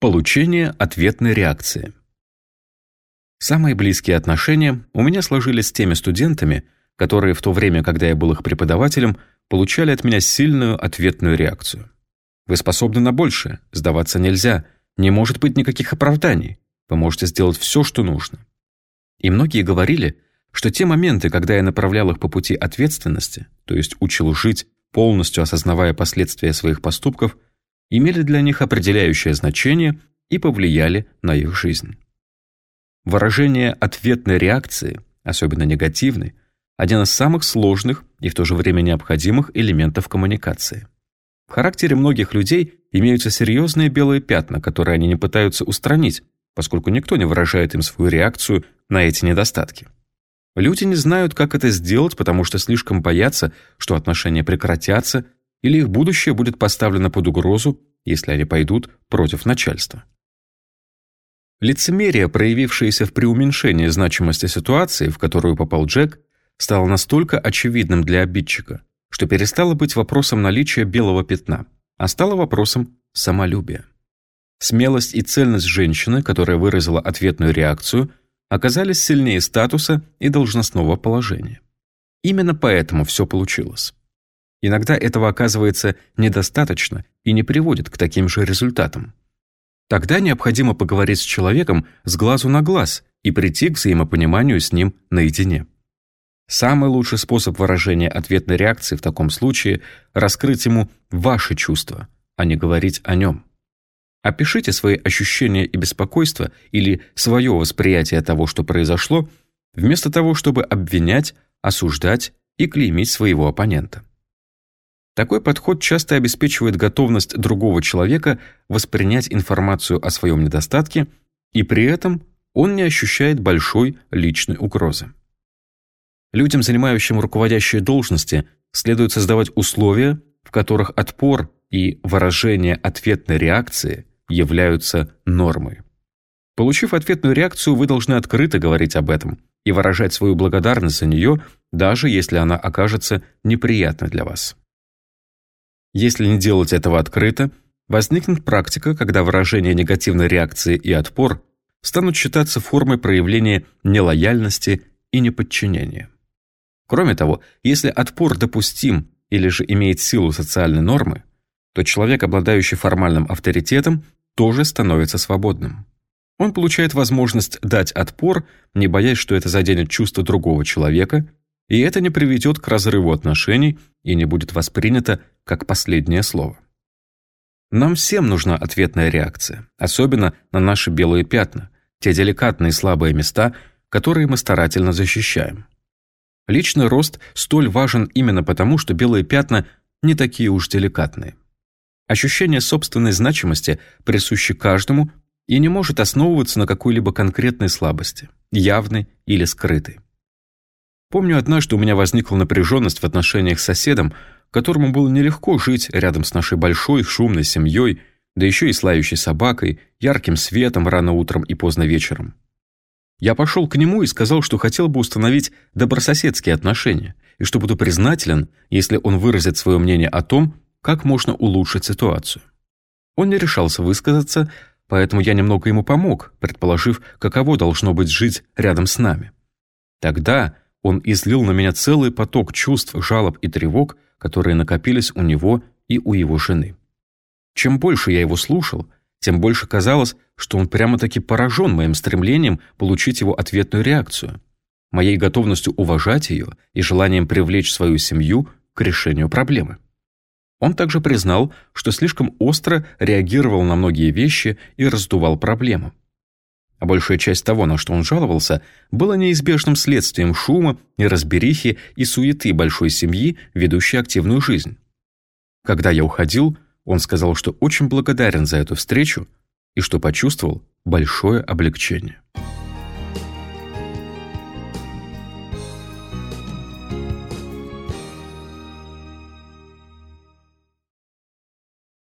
Получение ответной реакции. Самые близкие отношения у меня сложились с теми студентами, которые в то время, когда я был их преподавателем, получали от меня сильную ответную реакцию. Вы способны на большее, сдаваться нельзя, не может быть никаких оправданий, вы можете сделать все, что нужно. И многие говорили, что те моменты, когда я направлял их по пути ответственности, то есть учил жить, полностью осознавая последствия своих поступков – имели для них определяющее значение и повлияли на их жизнь. Выражение ответной реакции, особенно негативной, один из самых сложных и в то же время необходимых элементов коммуникации. В характере многих людей имеются серьезные белые пятна, которые они не пытаются устранить, поскольку никто не выражает им свою реакцию на эти недостатки. Люди не знают, как это сделать, потому что слишком боятся, что отношения прекратятся или их будущее будет поставлено под угрозу, если они пойдут против начальства. Лицемерие, проявившееся в преуменьшении значимости ситуации, в которую попал Джек, стало настолько очевидным для обидчика, что перестало быть вопросом наличия белого пятна, а стало вопросом самолюбия. Смелость и цельность женщины, которая выразила ответную реакцию, оказались сильнее статуса и должностного положения. Именно поэтому все получилось. Иногда этого оказывается недостаточно и не приводит к таким же результатам. Тогда необходимо поговорить с человеком с глазу на глаз и прийти к взаимопониманию с ним наедине. Самый лучший способ выражения ответной реакции в таком случае – раскрыть ему ваши чувства, а не говорить о нем. Опишите свои ощущения и беспокойство или свое восприятие того, что произошло, вместо того, чтобы обвинять, осуждать и клеймить своего оппонента. Такой подход часто обеспечивает готовность другого человека воспринять информацию о своем недостатке, и при этом он не ощущает большой личной угрозы. Людям, занимающим руководящие должности, следует создавать условия, в которых отпор и выражение ответной реакции являются нормой. Получив ответную реакцию, вы должны открыто говорить об этом и выражать свою благодарность за нее, даже если она окажется неприятной для вас. Если не делать этого открыто, возникнет практика, когда выражение негативной реакции и отпор станут считаться формой проявления нелояльности и неподчинения. Кроме того, если отпор допустим или же имеет силу социальной нормы, то человек, обладающий формальным авторитетом, тоже становится свободным. Он получает возможность дать отпор, не боясь, что это заденет чувство другого человека и это не приведет к разрыву отношений и не будет воспринято как последнее слово. Нам всем нужна ответная реакция, особенно на наши белые пятна, те деликатные слабые места, которые мы старательно защищаем. Личный рост столь важен именно потому, что белые пятна не такие уж деликатные. Ощущение собственной значимости присуще каждому и не может основываться на какой-либо конкретной слабости, явной или скрытой. Помню, однажды у меня возникла напряженность в отношениях с соседом, которому было нелегко жить рядом с нашей большой шумной семьей, да еще и слающей собакой, ярким светом рано утром и поздно вечером. Я пошел к нему и сказал, что хотел бы установить добрососедские отношения, и что буду признателен, если он выразит свое мнение о том, как можно улучшить ситуацию. Он не решался высказаться, поэтому я немного ему помог, предположив, каково должно быть жить рядом с нами. Тогда он излил на меня целый поток чувств, жалоб и тревог, которые накопились у него и у его жены. Чем больше я его слушал, тем больше казалось, что он прямо-таки поражен моим стремлением получить его ответную реакцию, моей готовностью уважать ее и желанием привлечь свою семью к решению проблемы. Он также признал, что слишком остро реагировал на многие вещи и раздувал проблему а большая часть того, на что он жаловался, было неизбежным следствием шума, неразберихи и суеты большой семьи, ведущей активную жизнь. Когда я уходил, он сказал, что очень благодарен за эту встречу и что почувствовал большое облегчение.